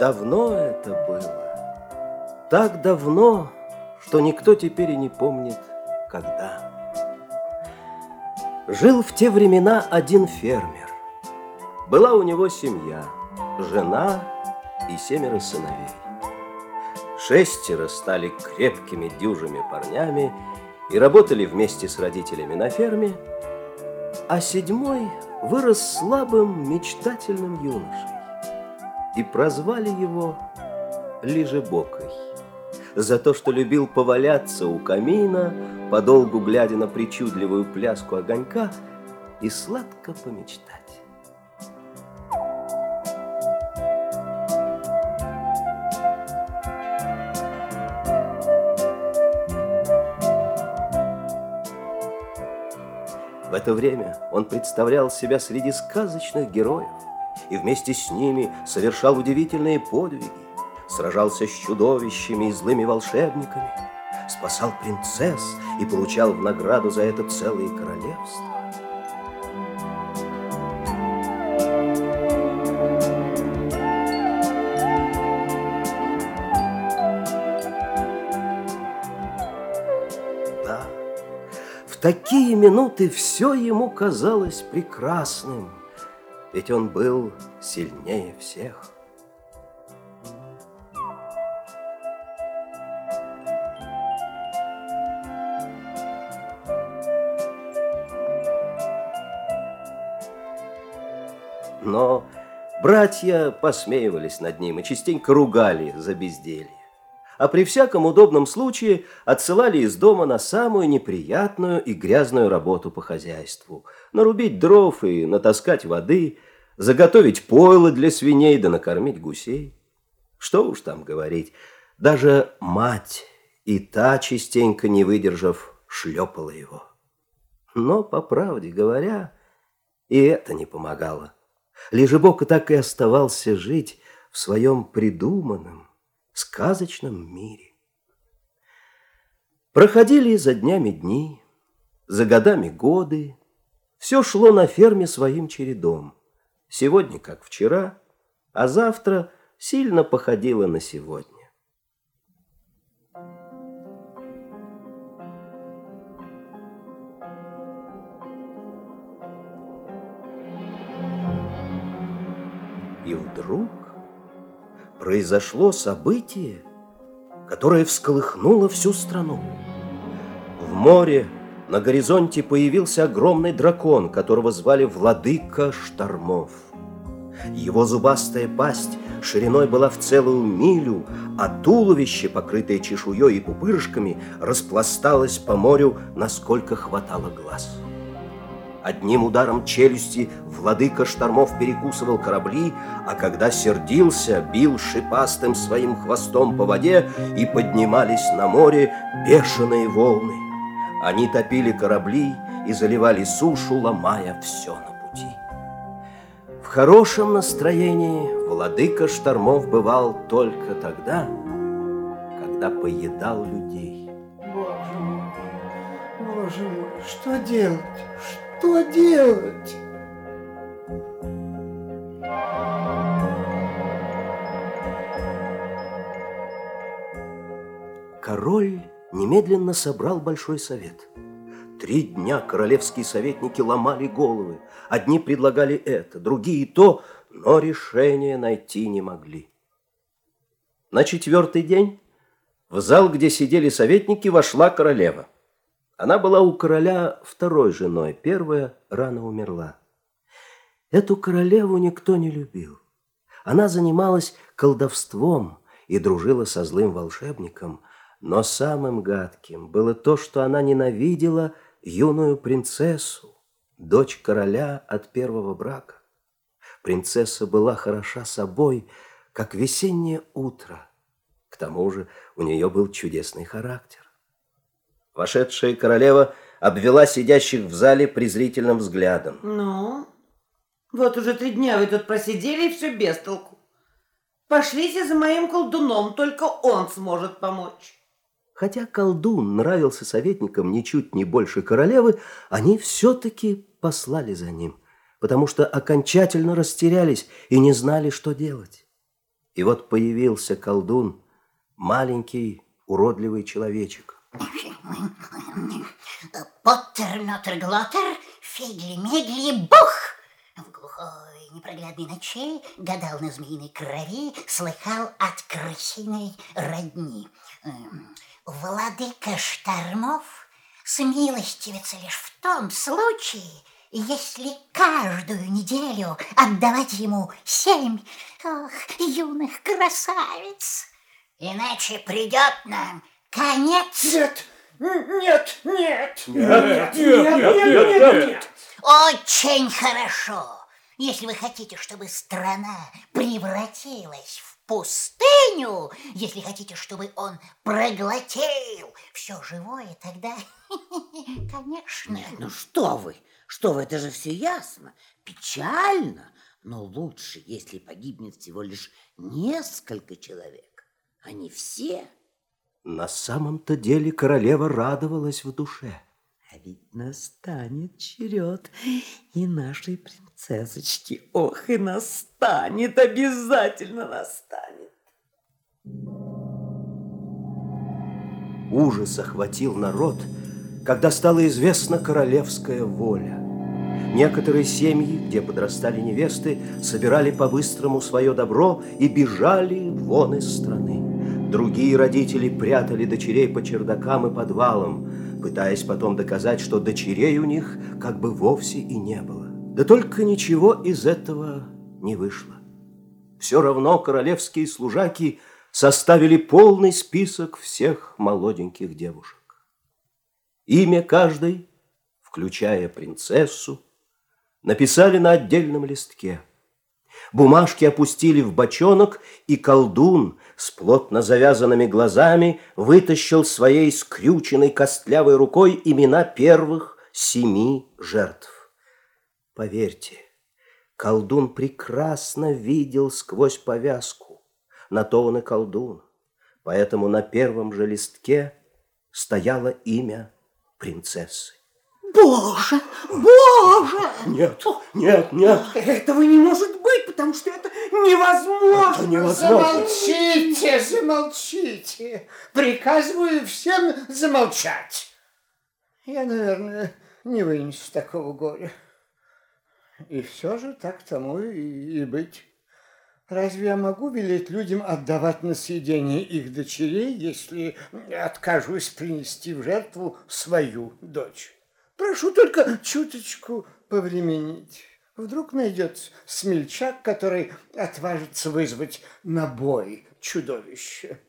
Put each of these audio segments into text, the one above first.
Давно это было. Так давно, что никто теперь и не помнит, когда. Жил в те времена один фермер. Была у него семья, жена и семеро сыновей. Шестеро стали крепкими дюжими парнями и работали вместе с родителями на ферме, а седьмой вырос слабым мечтательным юношей и прозвали его Лежебокой за то, что любил поваляться у камина, подолгу глядя на причудливую пляску огонька и сладко помечтать. В это время он представлял себя среди сказочных героев и вместе с ними совершал удивительные подвиги, сражался с чудовищами и злыми волшебниками, спасал принцесс и получал в награду за это целые королевства. Да, в такие минуты все ему казалось прекрасным, ведь он был сильнее всех. Но братья посмеивались над ним и частенько ругали за безделье. А при всяком удобном случае отсылали из дома на самую неприятную и грязную работу по хозяйству. Нарубить дров и натаскать воды, заготовить пойло для свиней да накормить гусей. Что уж там говорить, даже мать и та, частенько не выдержав, шлепала его. Но, по правде говоря, и это не помогало. Лежебока так и оставался жить в своем придуманном, сказочном мире. Проходили за днями дни, за годами годы. Все шло на ферме своим чередом. Сегодня, как вчера, а завтра сильно походило на сегодня. И вдруг произошло событие, которое всколыхнуло всю страну. В море на горизонте появился огромный дракон, которого звали Владыка Штормов. Его зубастая пасть шириной была в целую милю, а туловище, покрытое чешуей и пупырышками, распласталось по морю, насколько хватало глаз. Одним ударом челюсти владыка штормов перекусывал корабли, а когда сердился, бил шипастым своим хвостом по воде, и поднимались на море бешеные волны. Они топили корабли и заливали сушу, ломая все на пути. В хорошем настроении владыка штормов бывал только тогда, когда поедал людей. Боже мой, боже мой, что делать? Делать? Король немедленно собрал большой совет. Три дня королевские советники ломали головы. Одни предлагали это, другие то, но решения найти не могли. На четвертый день в зал, где сидели советники, вошла королева. Она была у короля второй женой, первая рано умерла. Эту королеву никто не любил. Она занималась колдовством и дружила со злым волшебником, но самым гадким было то, что она ненавидела юную принцессу, дочь короля от первого брака. Принцесса была хороша собой, как весеннее утро. К тому же у нее был чудесный характер. Вошедшая королева обвела сидящих в зале презрительным взглядом. Ну, вот уже три дня вы тут просидели и все без толку. Пошлите за моим колдуном, только он сможет помочь. Хотя колдун нравился советникам ничуть не больше королевы, они все-таки послали за ним, потому что окончательно растерялись и не знали, что делать. И вот появился колдун, маленький, уродливый человечек. Поттер, Нотер, Глотер, Фигли, Мигли, Бух! В глухой непроглядной ночи гадал на змеиной крови, слыхал от крысиной родни. Эм, владыка штормов смилостивится лишь в том случае, если каждую неделю отдавать ему семь ох, юных красавиц. Иначе придет нам конец. Нет, нет, нет, нет, нет, нет, нет, нет. Очень хорошо. Если вы хотите, чтобы страна превратилась в пустыню, если хотите, чтобы он проглотил все живое, тогда, конечно. Нет, ну что вы, что вы, это же все ясно, печально, но лучше, если погибнет всего лишь несколько человек, а не все. На самом-то деле королева радовалась в душе. А ведь настанет черед и нашей принцессочки. Ох, и настанет, обязательно настанет. Ужас охватил народ, когда стала известна королевская воля. Некоторые семьи, где подрастали невесты, собирали по-быстрому свое добро и бежали вон из страны. Другие родители прятали дочерей по чердакам и подвалам, пытаясь потом доказать, что дочерей у них как бы вовсе и не было. Да только ничего из этого не вышло. Все равно королевские служаки составили полный список всех молоденьких девушек. Имя каждой, включая принцессу, написали на отдельном листке. Бумажки опустили в бочонок, и колдун с плотно завязанными глазами вытащил своей скрюченной костлявой рукой имена первых семи жертв. Поверьте, колдун прекрасно видел сквозь повязку. На то он и колдун. Поэтому на первом же листке стояло имя принцессы. Боже, боже! Нет, нет, нет. Этого не может потому что это невозможно. Это невозможно. Замолчите, замолчите. Приказываю всем замолчать. Я, наверное, не вынесу такого горя. И все же так тому и, и быть. Разве я могу велеть людям отдавать на съедение их дочерей, если откажусь принести в жертву свою дочь? Прошу только чуточку повременить. Вдруг найдется смельчак, который отважится вызвать на бой чудовище.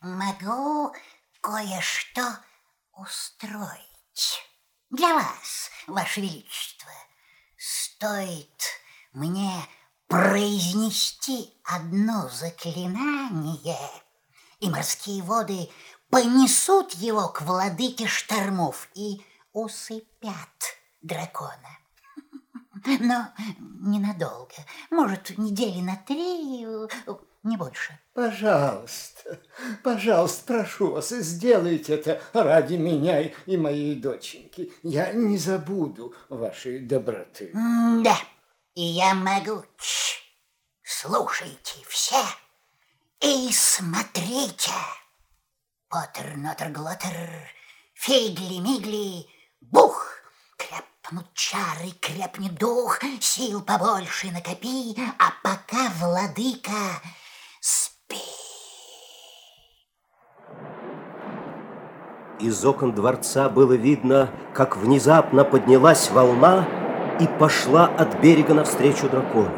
Могу кое-что устроить. Для вас, Ваше Величество, стоит мне произнести одно заклинание, и морские воды понесут его к владыке штормов и усыпят дракона. Но ненадолго, может, недели на три, не больше. Пожалуйста, пожалуйста, прошу вас, сделайте это ради меня и моей доченьки. Я не забуду вашей доброты. Да, и я могуч. Слушайте все и смотрите. Поттер, Нотер, Глотер, Фигли-мигли, бух! Крепнут чары, крепнет дух, сил побольше накопи, а пока, владыка, спи. Из окон дворца было видно, как внезапно поднялась волна и пошла от берега навстречу дракону.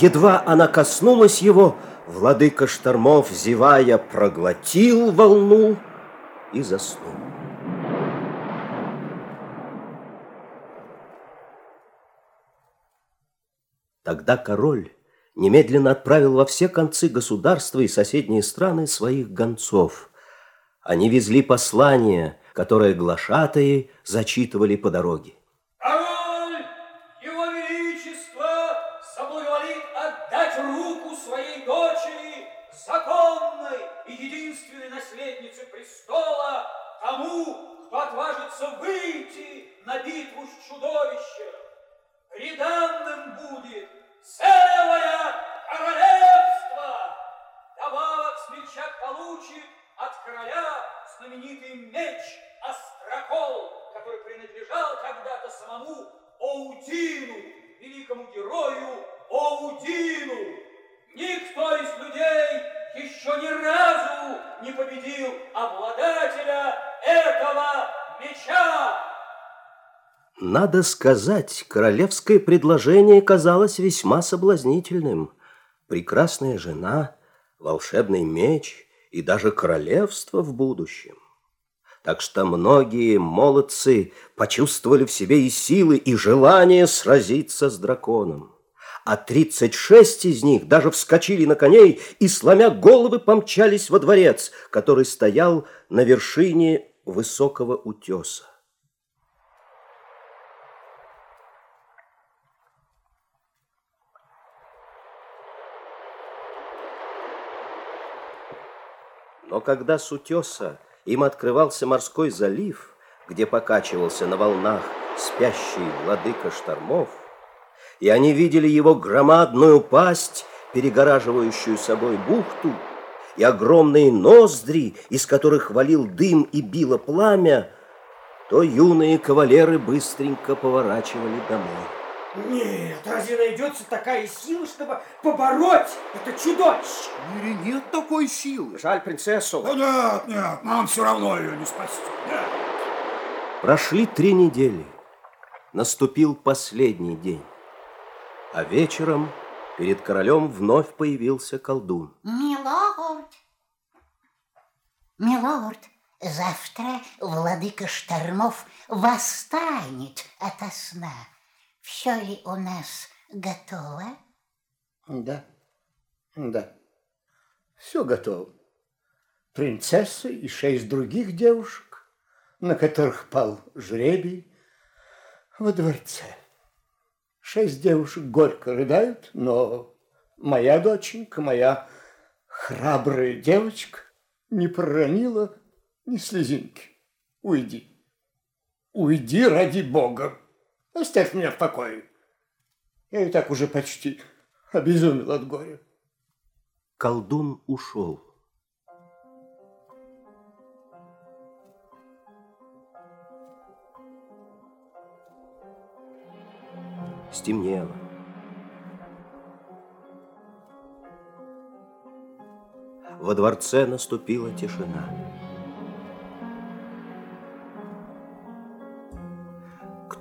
Едва она коснулась его, Владыка штормов, зевая, проглотил волну и заснул. Тогда король немедленно отправил во все концы государства и соседние страны своих гонцов. Они везли послания, которые глашатые зачитывали по дороге. Надо сказать, королевское предложение казалось весьма соблазнительным. Прекрасная жена, волшебный меч и даже королевство в будущем. Так что многие молодцы почувствовали в себе и силы, и желание сразиться с драконом. А тридцать шесть из них даже вскочили на коней и, сломя головы, помчались во дворец, который стоял на вершине высокого утеса. Но когда с утеса им открывался морской залив, где покачивался на волнах спящий владыка штормов, и они видели его громадную пасть, перегораживающую собой бухту, и огромные ноздри, из которых валил дым и било пламя, то юные кавалеры быстренько поворачивали домой. Нет, разве найдется такая сила, чтобы побороть это чудовище? В мире нет такой силы. Жаль принцессу. Да нет, нет, нам все равно ее не спасти. Нет. Прошли три недели. Наступил последний день. А вечером перед королем вновь появился колдун. Милорд, милорд, завтра владыка штормов восстанет ото сна. Все ли у нас готово? Да, да, все готово. Принцесса и шесть других девушек, на которых пал жребий, во дворце. Шесть девушек горько рыдают, но моя доченька, моя храбрая девочка не проронила ни слезинки. Уйди, уйди ради Бога. Оставь меня в покое. Я и так уже почти обезумел от горя. Колдун ушел. Стемнело. Во дворце наступила тишина.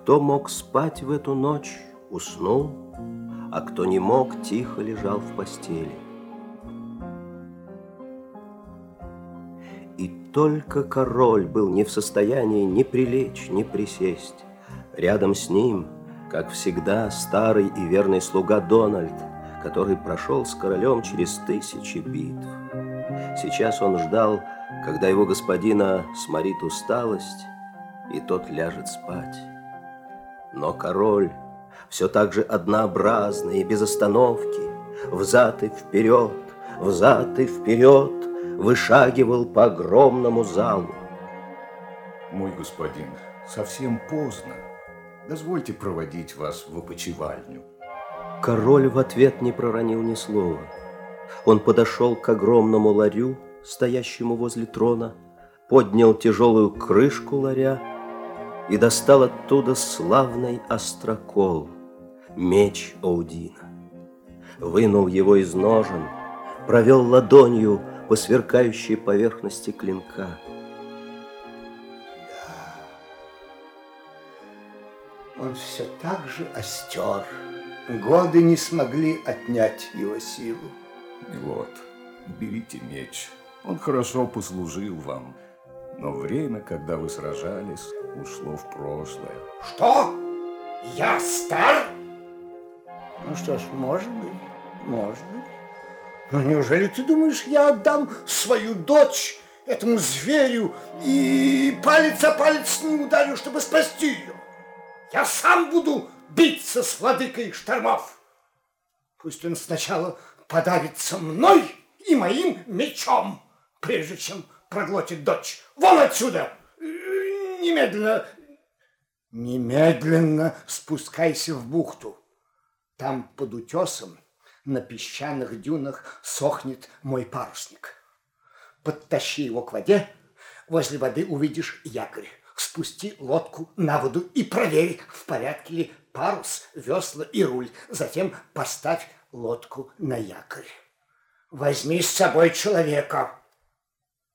Кто мог спать в эту ночь, уснул, а кто не мог, тихо лежал в постели. И только король был не в состоянии ни прилечь, ни присесть. Рядом с ним, как всегда, старый и верный слуга Дональд, который прошел с королем через тысячи битв. Сейчас он ждал, когда его господина сморит усталость, и тот ляжет спать. Но король все так же однообразный и без остановки, взад и вперед, взад и вперед, вышагивал по огромному залу. Мой господин, совсем поздно. Дозвольте проводить вас в опочивальню. Король в ответ не проронил ни слова. Он подошел к огромному ларю, стоящему возле трона, поднял тяжелую крышку ларя и достал оттуда славный острокол, меч Оудина. Вынул его из ножен, провел ладонью по сверкающей поверхности клинка. Он все так же остер. Годы не смогли отнять его силу. Вот, берите меч. Он хорошо послужил вам. Но время, когда вы сражались, ушло в прошлое. Что? Я стар? Ну что ж, может быть, может быть. Но неужели ты думаешь, я отдам свою дочь этому зверю и палец о палец не ударю, чтобы спасти ее? Я сам буду биться с владыкой штормов. Пусть он сначала подавится мной и моим мечом, прежде чем проглотит дочь. Вон отсюда! Немедленно! Немедленно спускайся в бухту. Там под утесом на песчаных дюнах сохнет мой парусник. Подтащи его к воде, возле воды увидишь якорь. Спусти лодку на воду и проверь, в порядке ли парус, весла и руль. Затем поставь лодку на якорь. Возьми с собой человека.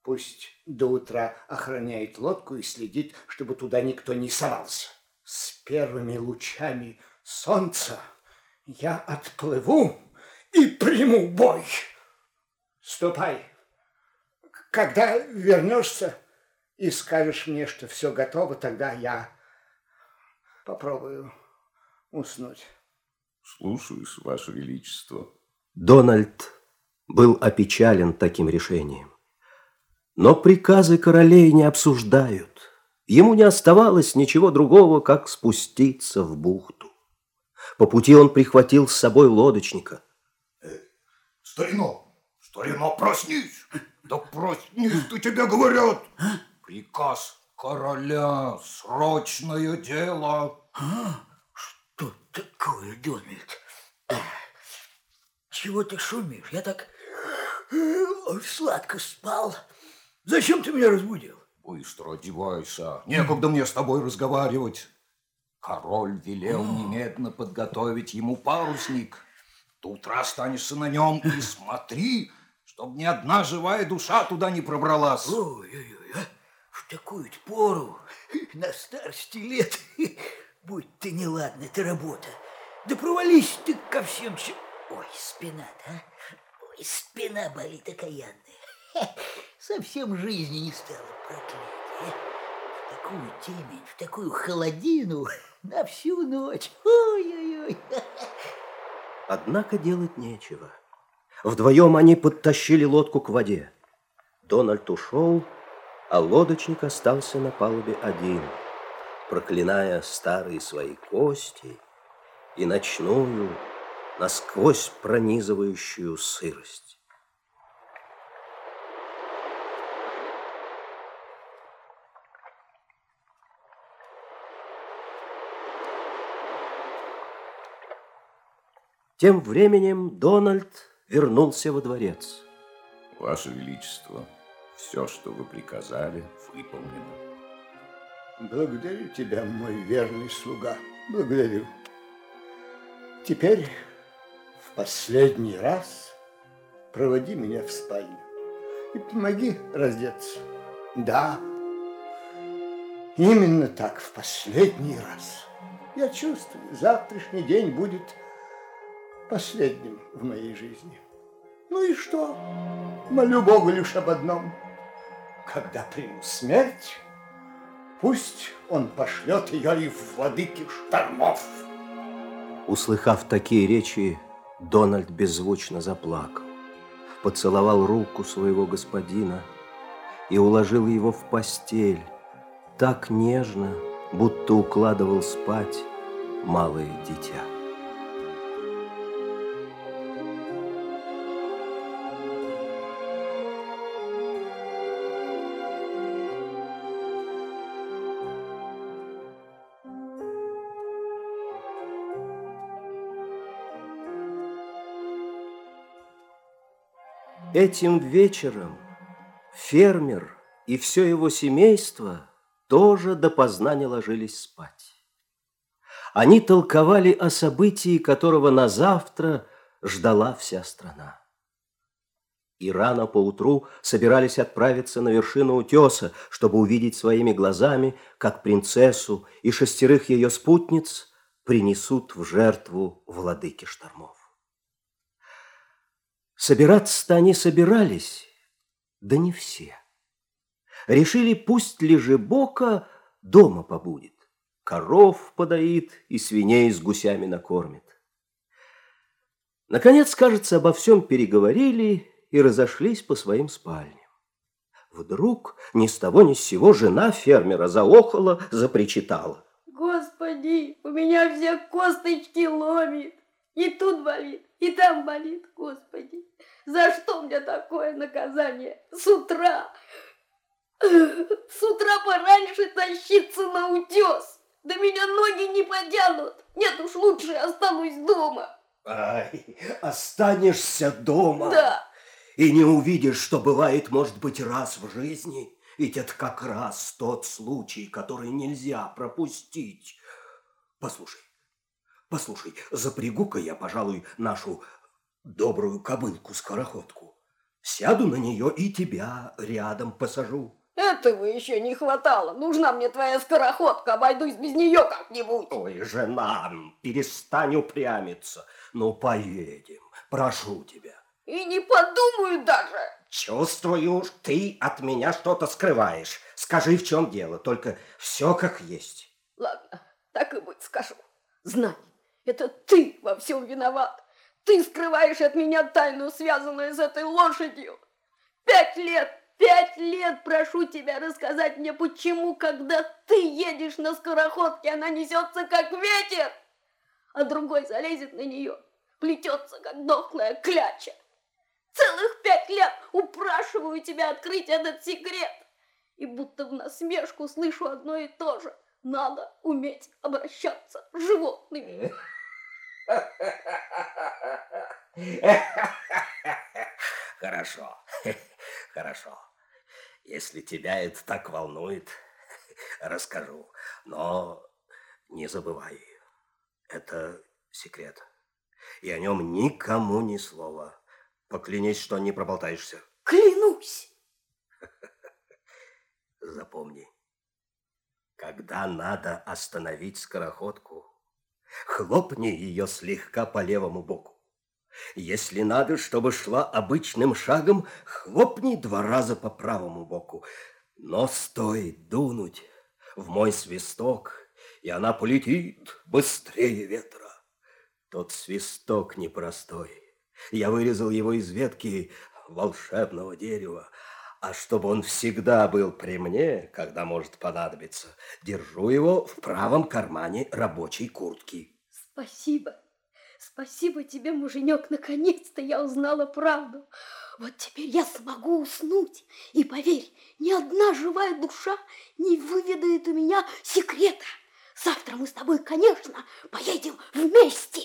Пусть до утра охраняет лодку и следит, чтобы туда никто не совался. С первыми лучами солнца я отплыву и приму бой. Ступай. Когда вернешься и скажешь мне, что все готово, тогда я попробую уснуть. Слушаюсь, Ваше Величество. Дональд был опечален таким решением. Но приказы королей не обсуждают. Ему не оставалось ничего другого, как спуститься в бухту. По пути он прихватил с собой лодочника. Э, старина, старина, проснись! Да проснись, ты тебе говорят! Приказ короля, срочное дело. А? Что такое, Дональд? Чего ты шумишь? Я так сладко спал. Зачем ты меня разбудил? Быстро одевайся. Некогда мне с тобой разговаривать. Король велел немедленно подготовить ему парусник. До утра останешься на нем и смотри, чтобы ни одна живая душа туда не пробралась. Ой-ой-ой, а? в такую пору, на старости лет, будь ты неладна, ты работа. Да провались ты ко всем... Ой, спина-то, а? Ой, спина болит окаянная. Совсем жизни не стало, проклятие. В такую темень, в такую холодину на всю ночь. Ой-ой-ой. Однако делать нечего. Вдвоем они подтащили лодку к воде. Дональд ушел, а лодочник остался на палубе один, проклиная старые свои кости и ночную, насквозь пронизывающую сырость. Тем временем Дональд вернулся во дворец. Ваше Величество, все, что вы приказали, выполнено. Благодарю тебя, мой верный слуга. Благодарю. Теперь в последний раз проводи меня в спальню и помоги раздеться. Да, именно так, в последний раз. Я чувствую, завтрашний день будет последним в моей жизни. Ну и что? Молю Бога лишь об одном. Когда приму смерть, пусть он пошлет ее и в владыки штормов. Услыхав такие речи, Дональд беззвучно заплакал, поцеловал руку своего господина и уложил его в постель так нежно, будто укладывал спать малое дитя. Этим вечером фермер и все его семейство тоже допоздна не ложились спать. Они толковали о событии, которого на завтра ждала вся страна. И рано поутру собирались отправиться на вершину утеса, чтобы увидеть своими глазами, как принцессу и шестерых ее спутниц принесут в жертву владыки штормов. Собираться-то они собирались, да не все. Решили, пусть Лежебока дома побудет, коров подоит и свиней с гусями накормит. Наконец, кажется, обо всем переговорили и разошлись по своим спальням. Вдруг ни с того ни с сего жена фермера заохала, запричитала. Господи, у меня все косточки ломит. И тут болит, и там болит, Господи. За что мне такое наказание? С утра, с утра пораньше тащиться на утес. Да меня ноги не потянут. Нет уж, лучше останусь дома. Ай, останешься дома. Да. И не увидишь, что бывает, может быть, раз в жизни. Ведь это как раз тот случай, который нельзя пропустить. Послушай, послушай, запрягу-ка я, пожалуй, нашу добрую кобылку-скороходку. Сяду на нее и тебя рядом посажу. Этого еще не хватало. Нужна мне твоя скороходка, обойдусь без нее как-нибудь. Ой, жена, перестань упрямиться. Ну, поедем, прошу тебя. И не подумаю даже. Чувствую, ты от меня что-то скрываешь. Скажи, в чем дело, только все как есть. Ладно, так и быть, скажу. Знай, это ты во всем виноват. Ты скрываешь от меня тайну, связанную с этой лошадью. Пять лет, пять лет прошу тебя рассказать мне, почему, когда ты едешь на скороходке, она несется как ветер, а другой залезет на нее, плетется, как дохлая кляча. Целых пять лет упрашиваю тебя открыть этот секрет. И будто в насмешку слышу одно и то же. Надо уметь обращаться с животными. Хорошо, хорошо. Если тебя это так волнует, расскажу. Но не забывай, это секрет. И о нем никому ни слова. Поклянись, что не проболтаешься. Клянусь! Запомни, когда надо остановить скороходку, хлопни ее слегка по левому боку. Если надо, чтобы шла обычным шагом, хлопни два раза по правому боку. Но стоит дунуть в мой свисток, и она полетит быстрее ветра. Тот свисток непростой. Я вырезал его из ветки волшебного дерева, а чтобы он всегда был при мне, когда может понадобиться, держу его в правом кармане рабочей куртки. Спасибо. Спасибо тебе, муженек, наконец-то я узнала правду. Вот теперь я смогу уснуть. И поверь, ни одна живая душа не выведает у меня секрета. Завтра мы с тобой, конечно, поедем вместе.